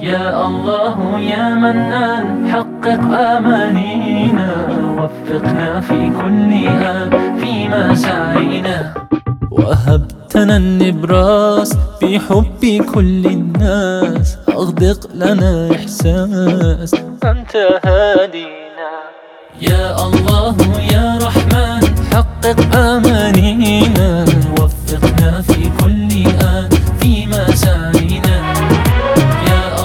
يا الله يا منان حقق أمانينا وفقنا في كل هام في مساعينا وهبتنا النبراس في حب كل الناس أغدق لنا إحساس. أنت هادينا. يا الله يا رحمن حقق أمانينا وفقنا في كل آن